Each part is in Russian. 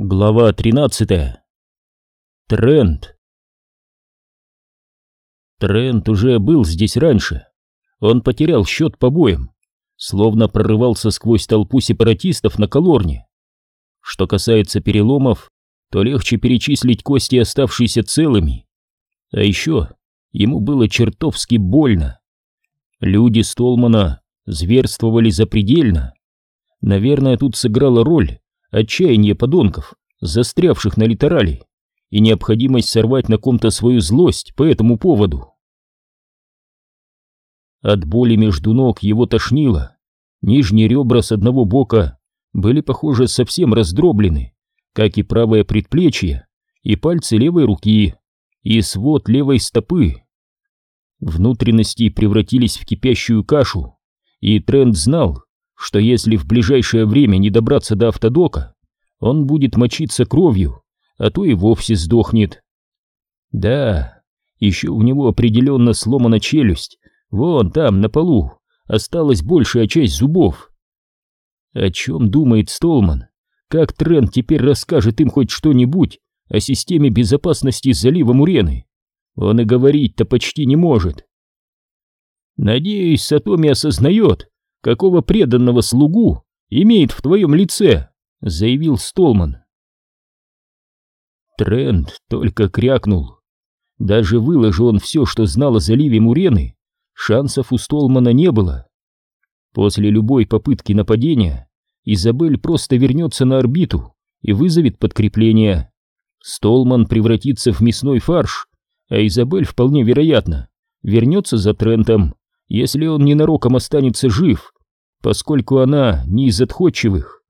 Глава 13. Трент. Трент уже был здесь раньше. Он потерял счет побоям, словно прорывался сквозь толпу сепаратистов на колорне. Что касается переломов, то легче перечислить кости, оставшиеся целыми. А еще ему было чертовски больно. Люди Столмана зверствовали запредельно. Наверное, тут сыграла роль отчаяние подонков, застрявших на литерале, и необходимость сорвать на ком-то свою злость по этому поводу. От боли между ног его тошнило, нижние ребра с одного бока были, похоже, совсем раздроблены, как и правое предплечье, и пальцы левой руки, и свод левой стопы. Внутренности превратились в кипящую кашу, и Трент знал, что если в ближайшее время не добраться до автодока, он будет мочиться кровью, а то и вовсе сдохнет. Да, еще у него определенно сломана челюсть, вон там, на полу, осталась большая часть зубов. О чем думает Столман? Как Трент теперь расскажет им хоть что-нибудь о системе безопасности залива Мурены? Он и говорить-то почти не может. Надеюсь, Сатоми осознает, какого преданного слугу имеет в твоем лице, заявил Столман. Трент только крякнул. Даже выложил он все, что знал о заливе Мурены, шансов у Столмана не было. После любой попытки нападения Изабель просто вернется на орбиту и вызовет подкрепление. Столман превратится в мясной фарш, а Изабель вполне вероятно вернется за Трентом если он ненароком останется жив, поскольку она не из отходчивых.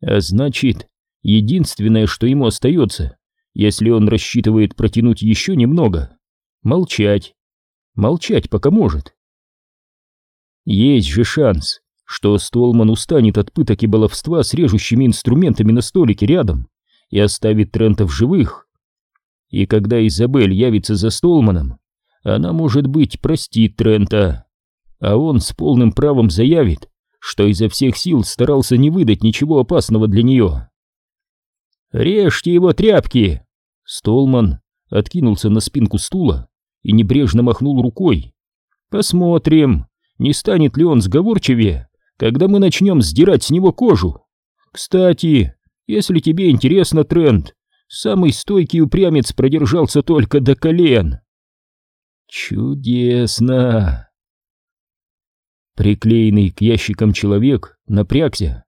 А значит, единственное, что ему остается, если он рассчитывает протянуть еще немного, молчать. Молчать пока может. Есть же шанс, что Столман устанет от пыток и баловства с режущими инструментами на столике рядом и оставит Трента в живых. И когда Изабель явится за Столманом, она, может быть, простит Трента, а он с полным правом заявит, что изо всех сил старался не выдать ничего опасного для нее. «Режьте его тряпки!» Столман откинулся на спинку стула и небрежно махнул рукой. «Посмотрим, не станет ли он сговорчивее, когда мы начнем сдирать с него кожу. Кстати, если тебе интересно, Трент, самый стойкий упрямец продержался только до колен». «Чудесно!» Приклеенный к ящикам человек напрягся.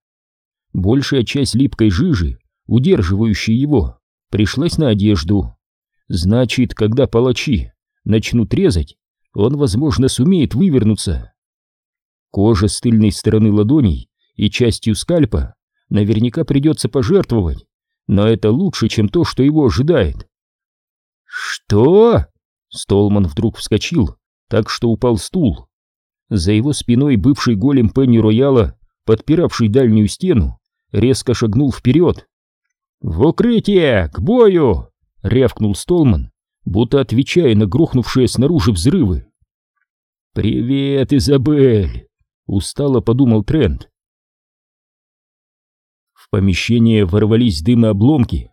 Большая часть липкой жижи, удерживающей его, пришлась на одежду. Значит, когда палачи начнут резать, он, возможно, сумеет вывернуться. Кожа с тыльной стороны ладоней и частью скальпа наверняка придется пожертвовать, но это лучше, чем то, что его ожидает. «Что?» Столман вдруг вскочил, так что упал стул. За его спиной бывший голем Пенни Рояла, подпиравший дальнюю стену, резко шагнул вперед. «В укрытие! К бою!» — рявкнул Столман, будто отвечая на грохнувшие снаружи взрывы. «Привет, Изабель!» — устало подумал Трент. В помещение ворвались дым и обломки.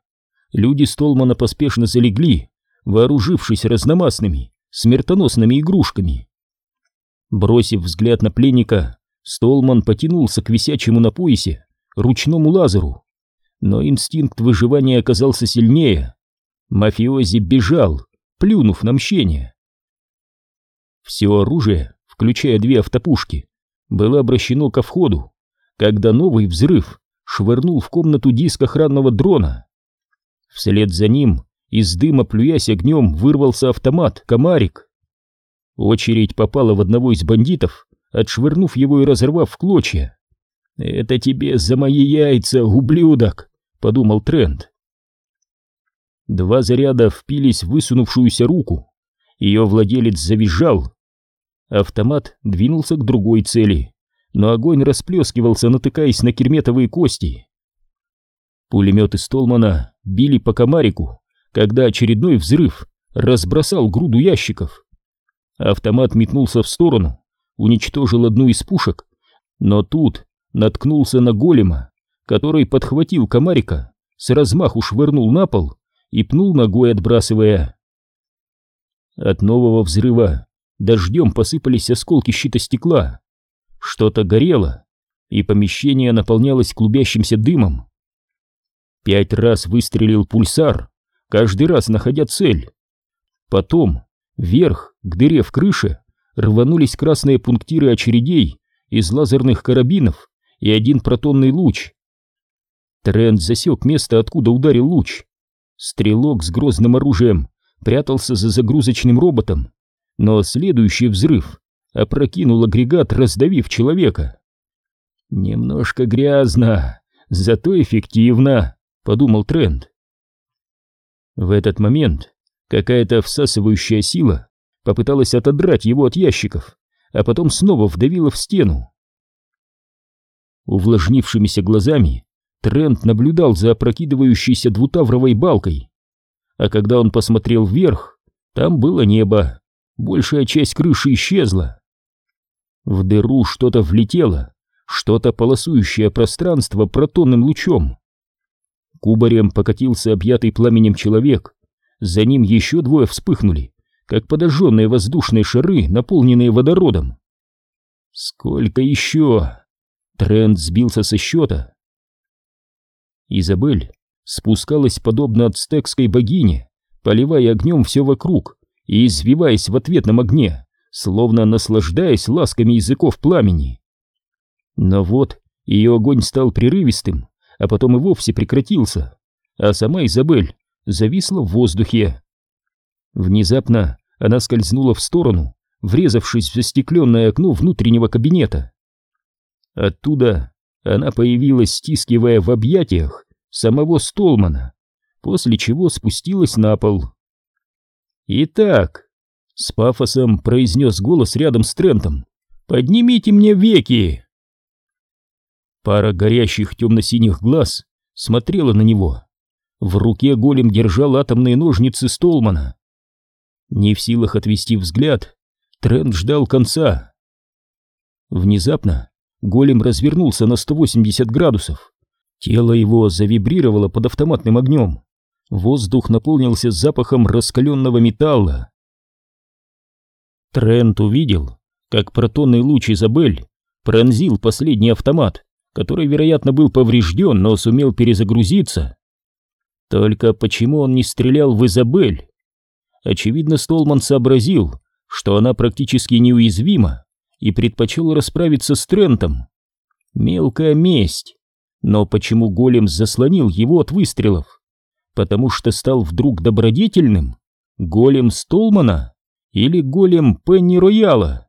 Люди Столмана поспешно залегли, вооружившись разномастными, смертоносными игрушками. Бросив взгляд на пленника, Столман потянулся к висячему на поясе ручному лазеру. Но инстинкт выживания оказался сильнее. Мафиози бежал, плюнув на мщение. Все оружие, включая две автопушки, было обращено ко входу, когда новый взрыв швырнул в комнату диск охранного дрона. Вслед за ним, из дыма плюясь огнем, вырвался автомат «Комарик». Очередь попала в одного из бандитов, отшвырнув его и разорвав в клочья. «Это тебе за мои яйца, ублюдок!» — подумал Трент. Два заряда впились в высунувшуюся руку. Ее владелец завизжал. Автомат двинулся к другой цели, но огонь расплескивался, натыкаясь на керметовые кости. Пулеметы Столмана били по комарику, когда очередной взрыв разбросал груду ящиков. Автомат метнулся в сторону, уничтожил одну из пушек, но тут наткнулся на голема, который подхватил комарика, с размаху швырнул на пол и пнул ногой, отбрасывая. От нового взрыва дождем посыпались осколки щита стекла. Что-то горело, и помещение наполнялось клубящимся дымом. Пять раз выстрелил пульсар, каждый раз находя цель. Потом вверх, к дыре в крыше, рванулись красные пунктиры очередей из лазерных карабинов и один протонный луч. Трент засек место, откуда ударил луч. Стрелок с грозным оружием прятался за загрузочным роботом, но следующий взрыв опрокинул агрегат, раздавив человека. «Немножко грязно, зато эффективно», — подумал Трент. В этот момент какая-то всасывающая сила попыталась отодрать его от ящиков, а потом снова вдавила в стену. Увлажнившимися глазами Трент наблюдал за опрокидывающейся двутавровой балкой. А когда он посмотрел вверх, там было небо, большая часть крыши исчезла. В дыру что-то влетело, что-то полосующее пространство протонным лучом. Кубарем покатился объятый пламенем человек, за ним еще двое вспыхнули, как подожженные воздушные шары, наполненные водородом. Сколько еще? Тренд сбился со счета. Изабель спускалась подобно ацтекской богине, поливая огнем все вокруг и извиваясь в ответном огне, словно наслаждаясь ласками языков пламени. Но вот ее огонь стал прерывистым, а потом и вовсе прекратился, а сама Изабель зависла в воздухе. Внезапно она скользнула в сторону, врезавшись в застекленное окно внутреннего кабинета. Оттуда она появилась, стискивая в объятиях самого Столмана, после чего спустилась на пол. «Итак», — с пафосом произнес голос рядом с Трентом, — «поднимите мне веки!» Пара горящих темно-синих глаз смотрела на него. В руке голем держал атомные ножницы Столмана. Не в силах отвести взгляд, Трент ждал конца. Внезапно голем развернулся на 180 градусов. Тело его завибрировало под автоматным огнем. Воздух наполнился запахом раскаленного металла. Трент увидел, как протонный луч Изабель пронзил последний автомат, который, вероятно, был поврежден, но сумел перезагрузиться. Только почему он не стрелял в Изабель? Очевидно, Столман сообразил, что она практически неуязвима, и предпочел расправиться с Трентом. Мелкая месть. Но почему голем заслонил его от выстрелов? Потому что стал вдруг добродетельным? Голем Столмана? Или голем Пенни Рояла?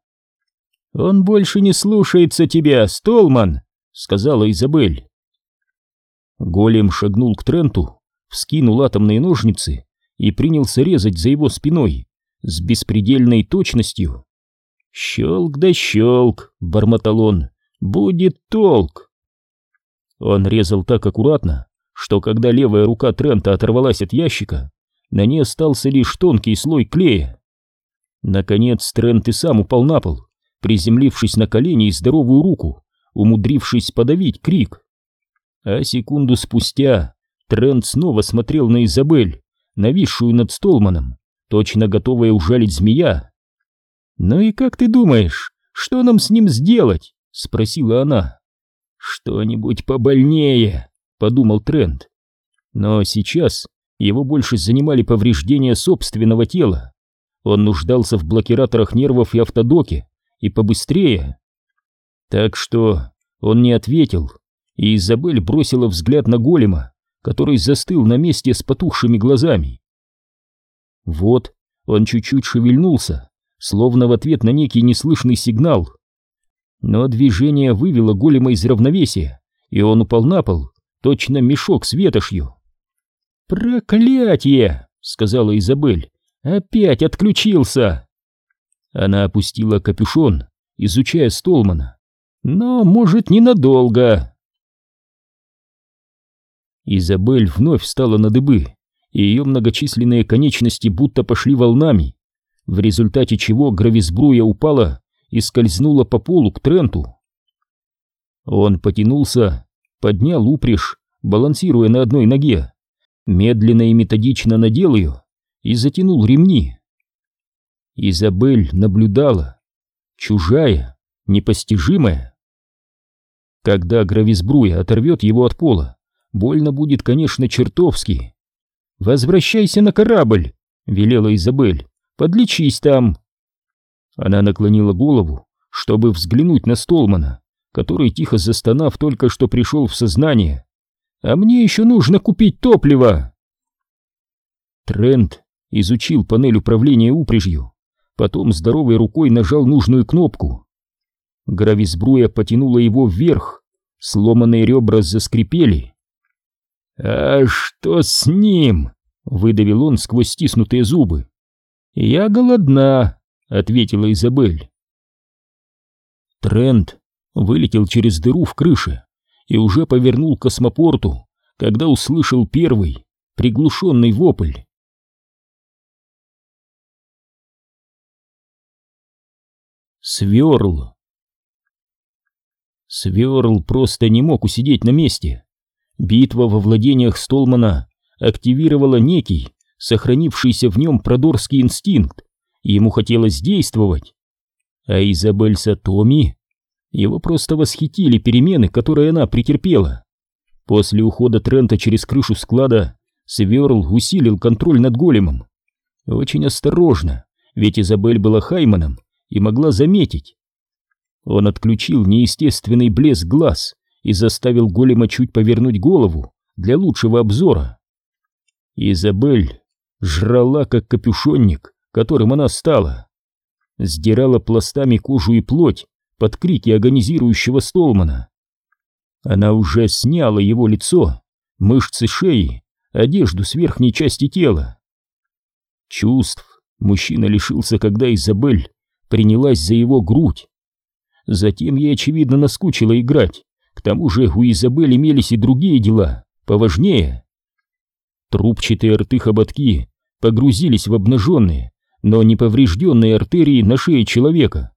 «Он больше не слушается тебя, Столман!» — сказала Изабель. Голем шагнул к Тренту, вскинул атомные ножницы и принялся резать за его спиной с беспредельной точностью. «Щелк да щелк!» — бормотал он. «Будет толк!» Он резал так аккуратно, что когда левая рука Трента оторвалась от ящика, на ней остался лишь тонкий слой клея. Наконец Трент и сам упал на пол, приземлившись на колени и здоровую руку, умудрившись подавить крик. А секунду спустя Трент снова смотрел на Изабель, нависшую над Столманом, точно готовая ужалить змея. «Ну и как ты думаешь, что нам с ним сделать?» — спросила она. «Что-нибудь побольнее», — подумал Трент. Но сейчас его больше занимали повреждения собственного тела. Он нуждался в блокираторах нервов и автодоке, и побыстрее. Так что он не ответил, и Изабель бросила взгляд на голема, который застыл на месте с потухшими глазами. Вот он чуть-чуть шевельнулся, словно в ответ на некий неслышный сигнал. Но движение вывело голема из равновесия, и он упал на пол, точно мешок с ветошью. «Проклятье!» — сказала Изабель. «Опять отключился!» Она опустила капюшон, изучая Столмана. «Но, может, ненадолго!» Изабель вновь встала на дыбы, и ее многочисленные конечности будто пошли волнами, в результате чего грависбруя упала и скользнула по полу к Тренту. Он потянулся, поднял упряжь, балансируя на одной ноге, медленно и методично надел ее и затянул ремни. Изабель наблюдала. Чужая, непостижимая. Когда Грависбруя оторвет его от пола, больно будет, конечно, чертовски. «Возвращайся на корабль!» — велела Изабель. «Подлечись там!» Она наклонила голову, чтобы взглянуть на Столмана, который, тихо застонав, только что пришел в сознание. «А мне еще нужно купить топливо!» Трент изучил панель управления упряжью, потом здоровой рукой нажал нужную кнопку. Грависбруя потянула его вверх, сломанные ребра заскрипели. «А что с ним?» — выдавил он сквозь стиснутые зубы. «Я голодна», — ответила Изабель. Трент вылетел через дыру в крыше и уже повернул к космопорту, когда услышал первый приглушенный вопль. Сверл. Сверл просто не мог усидеть на месте. Битва во владениях Столмана активировала некий, сохранившийся в нем продорский инстинкт, и ему хотелось действовать. А Изабель Сатоми... Его просто восхитили перемены, которые она претерпела. После ухода Трента через крышу склада Сверл усилил контроль над големом. Очень осторожно, ведь Изабель была Хайманом и могла заметить. Он отключил неестественный блеск глаз и заставил голема чуть повернуть голову для лучшего обзора. Изабель жрала, как капюшонник, которым она стала. Сдирала пластами кожу и плоть под крики агонизирующего Столмана. Она уже сняла его лицо, мышцы шеи, одежду с верхней части тела. Чувств мужчина лишился, когда Изабель принялась за его грудь. Затем ей, очевидно, наскучило играть. К тому же у Изабель имелись и другие дела, поважнее. Трубчатые рты-хоботки погрузились в обнаженные, но не поврежденные артерии на шее человека.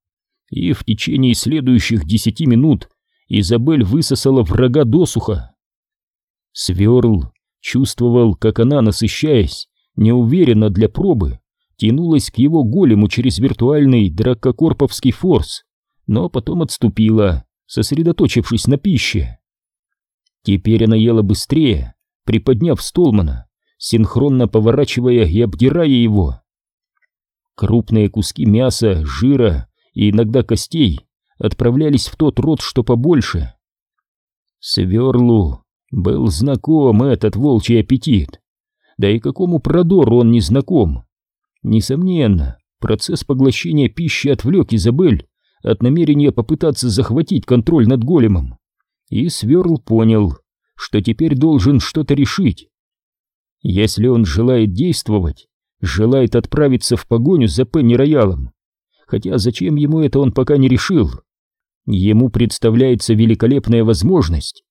И в течение следующих десяти минут Изабель высосала врага досуха. Сверл чувствовал, как она, насыщаясь, неуверенно для пробы, тянулась к его голему через виртуальный дракокорповский форс, но потом отступила, сосредоточившись на пище. Теперь она ела быстрее, приподняв Столмана, синхронно поворачивая и обдирая его. Крупные куски мяса, жира и иногда костей отправлялись в тот рот, что побольше. Сверлу был знаком этот волчий аппетит, да и какому продору он не знаком. Несомненно, процесс поглощения пищи отвлек Изабель от намерения попытаться захватить контроль над големом. И Сверл понял, что теперь должен что-то решить. Если он желает действовать, желает отправиться в погоню за Пенни Роялом, хотя зачем ему это он пока не решил, ему представляется великолепная возможность.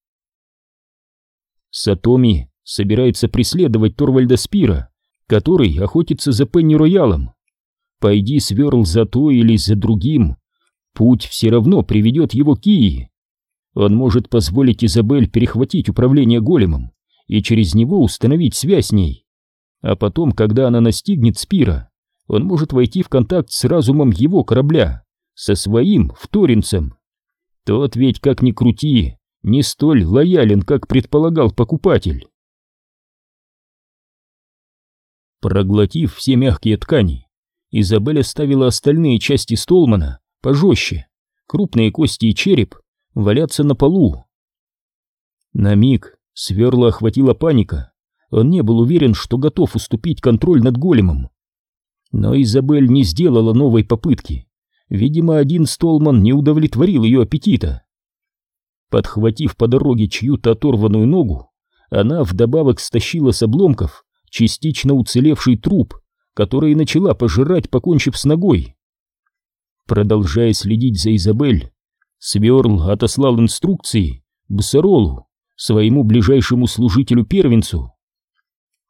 Сатоми собирается преследовать Торвальда Спира, который охотится за Пенни Роялом. Пойди сверл за то или за другим, путь все равно приведет его к Кии. Он может позволить Изабель перехватить управление големом и через него установить связь с ней. А потом, когда она настигнет Спира, он может войти в контакт с разумом его корабля, со своим вторинцем. Тот ведь, как ни крути, не столь лоялен, как предполагал покупатель. Проглотив все мягкие ткани, Изабель оставила остальные части Столмана пожестче, крупные кости и череп валятся на полу. На миг сверла охватила паника, он не был уверен, что готов уступить контроль над големом. Но Изабель не сделала новой попытки, видимо, один Столман не удовлетворил ее аппетита. Подхватив по дороге чью-то оторванную ногу, она вдобавок стащила с обломков частично уцелевший труп, который начала пожирать, покончив с ногой. Продолжая следить за Изабель, Сверл отослал инструкции Басаролу, своему ближайшему служителю-первенцу.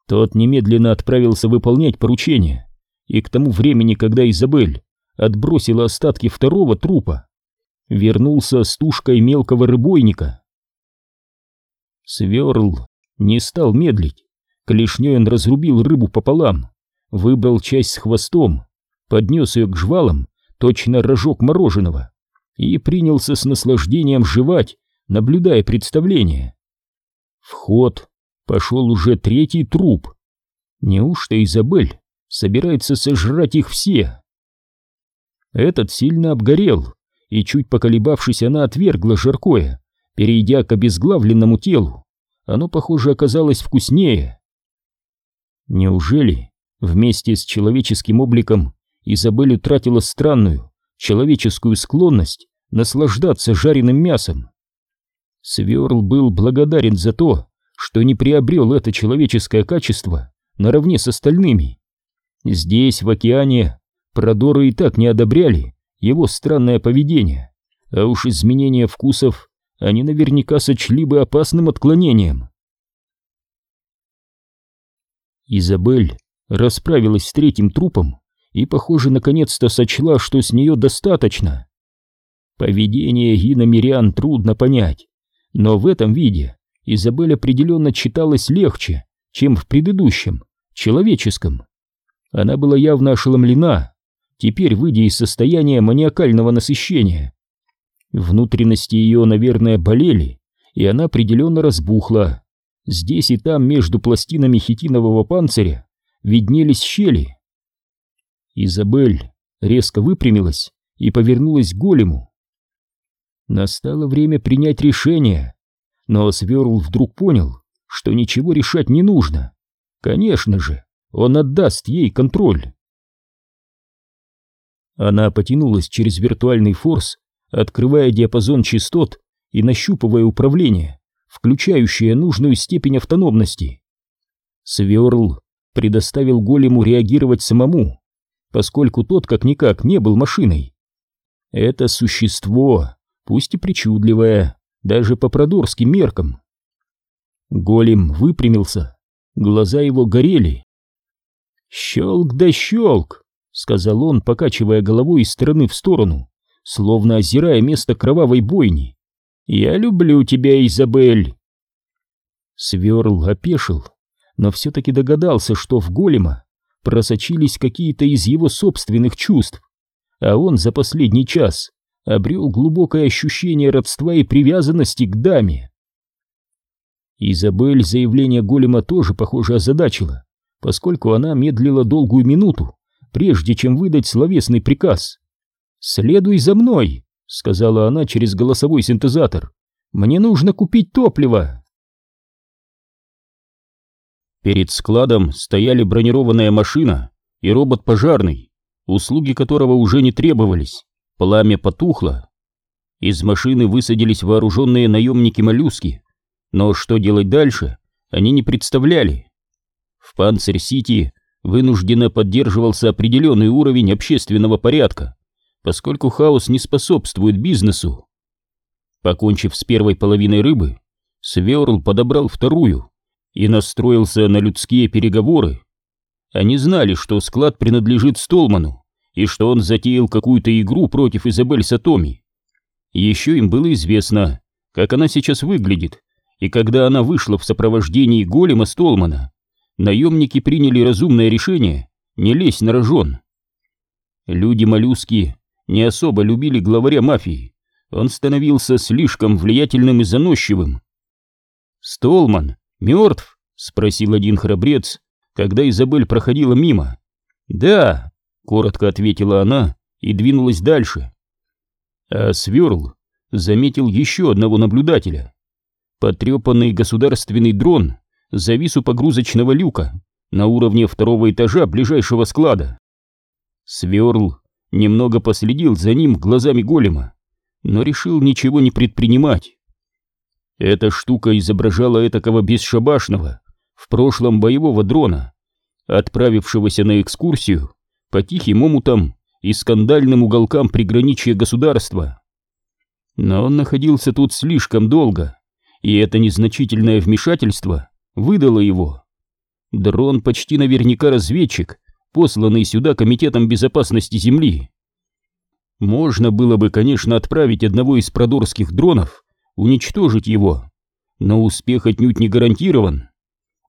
Тот немедленно отправился выполнять поручение, и к тому времени, когда Изабель отбросила остатки второго трупа, вернулся с тушкой мелкого рыбойника. Сверл не стал медлить. Клешней он разрубил рыбу пополам, выбрал часть с хвостом, поднес ее к жвалам, точно рожок мороженого, и принялся с наслаждением жевать, наблюдая представление. В ход пошел уже третий труп. Неужто Изабель собирается сожрать их все? Этот сильно обгорел, и чуть поколебавшись, она отвергла жаркое, перейдя к обезглавленному телу. Оно, похоже, оказалось вкуснее. Неужели вместе с человеческим обликом Изабель утратила странную человеческую склонность наслаждаться жареным мясом? Сверл был благодарен за то, что не приобрел это человеческое качество наравне с остальными. Здесь, в океане, продоры и так не одобряли его странное поведение, а уж изменение вкусов они наверняка сочли бы опасным отклонением. Изабель расправилась с третьим трупом и, похоже, наконец-то сочла, что с нее достаточно. Поведение Гина Мириан трудно понять, но в этом виде Изабель определенно читалась легче, чем в предыдущем, человеческом. Она была явно ошеломлена, теперь выйдя из состояния маниакального насыщения. Внутренности ее, наверное, болели, и она определенно разбухла. Здесь и там между пластинами хитинового панциря виднелись щели. Изабель резко выпрямилась и повернулась к голему. Настало время принять решение, но Сверл вдруг понял, что ничего решать не нужно. Конечно же, он отдаст ей контроль. Она потянулась через виртуальный форс, открывая диапазон частот и нащупывая управление, включающее нужную степень автономности. Сверл предоставил голему реагировать самому, поскольку тот как-никак не был машиной. Это существо, пусть и причудливое, даже по продорским меркам. Голем выпрямился, глаза его горели. «Щелк да щелк!» — сказал он, покачивая головой из стороны в сторону, словно озирая место кровавой бойни. «Я люблю тебя, Изабель!» Сверл опешил, но все-таки догадался, что в голема просочились какие-то из его собственных чувств, а он за последний час обрел глубокое ощущение родства и привязанности к даме. Изабель заявление голема тоже, похоже, озадачила, поскольку она медлила долгую минуту, прежде чем выдать словесный приказ. «Следуй за мной», — сказала она через голосовой синтезатор. «Мне нужно купить топливо». Перед складом стояли бронированная машина и робот пожарный, услуги которого уже не требовались. Пламя потухло. Из машины высадились вооруженные наемники-моллюски, но что делать дальше, они не представляли. В Панцирь-Сити вынужденно поддерживался определенный уровень общественного порядка, поскольку хаос не способствует бизнесу. Покончив с первой половиной рыбы, Сверл подобрал вторую и настроился на людские переговоры. Они знали, что склад принадлежит Столману, и что он затеял какую-то игру против Изабель Сатоми. Еще им было известно, как она сейчас выглядит, и когда она вышла в сопровождении голема Столмана, наемники приняли разумное решение не лезть на рожон. Люди-моллюски не особо любили главаря мафии, он становился слишком влиятельным и заносчивым. «Столман мертв?» — спросил один храбрец, когда Изабель проходила мимо. «Да», Коротко ответила она и двинулась дальше. А Сверл заметил еще одного наблюдателя. Потрепанный государственный дрон завис у погрузочного люка на уровне второго этажа ближайшего склада. Сверл немного последил за ним глазами голема, но решил ничего не предпринимать. Эта штука изображала этакого бесшабашного, в прошлом боевого дрона, отправившегося на экскурсию по тихим омутам и скандальным уголкам приграничья государства. Но он находился тут слишком долго, и это незначительное вмешательство выдало его. Дрон почти наверняка разведчик, посланный сюда Комитетом безопасности Земли. Можно было бы, конечно, отправить одного из продорских дронов, уничтожить его, но успех отнюдь не гарантирован.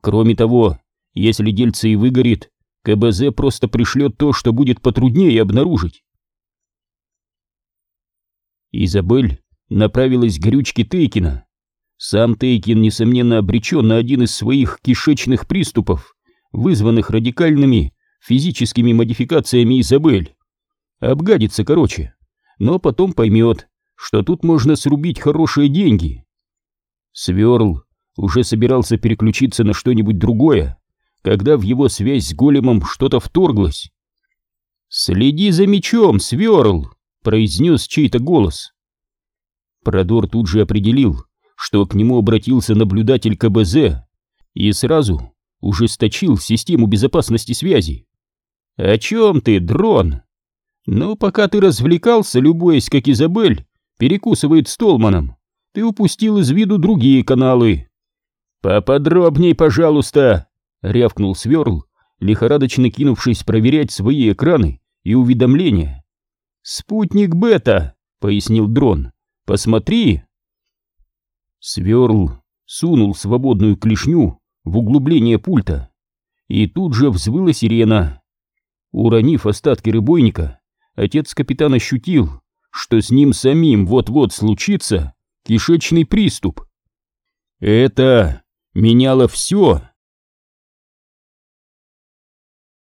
Кроме того, если дельце и выгорит, КБЗ просто пришлет то, что будет потруднее обнаружить. Изабель направилась к горючке Тейкина. Сам Тейкин, несомненно, обречен на один из своих кишечных приступов, вызванных радикальными физическими модификациями Изабель. Обгадится, короче, но потом поймет, что тут можно срубить хорошие деньги. Сверл уже собирался переключиться на что-нибудь другое, когда в его связь с големом что-то вторглось. «Следи за мечом, Сверл!» — произнес чей-то голос. Продор тут же определил, что к нему обратился наблюдатель КБЗ и сразу ужесточил систему безопасности связи. «О чем ты, дрон?» «Ну, пока ты развлекался, любуясь, как Изабель перекусывает Столманом, ты упустил из виду другие каналы». «Поподробней, пожалуйста!» — рявкнул Сверл, лихорадочно кинувшись проверять свои экраны и уведомления. «Спутник Бета», — пояснил дрон. «Посмотри!» Сверл сунул свободную клешню в углубление пульта, и тут же взвыла сирена. Уронив остатки рыбойника, отец капитана ощутил, что с ним самим вот-вот случится кишечный приступ. Это меняло все.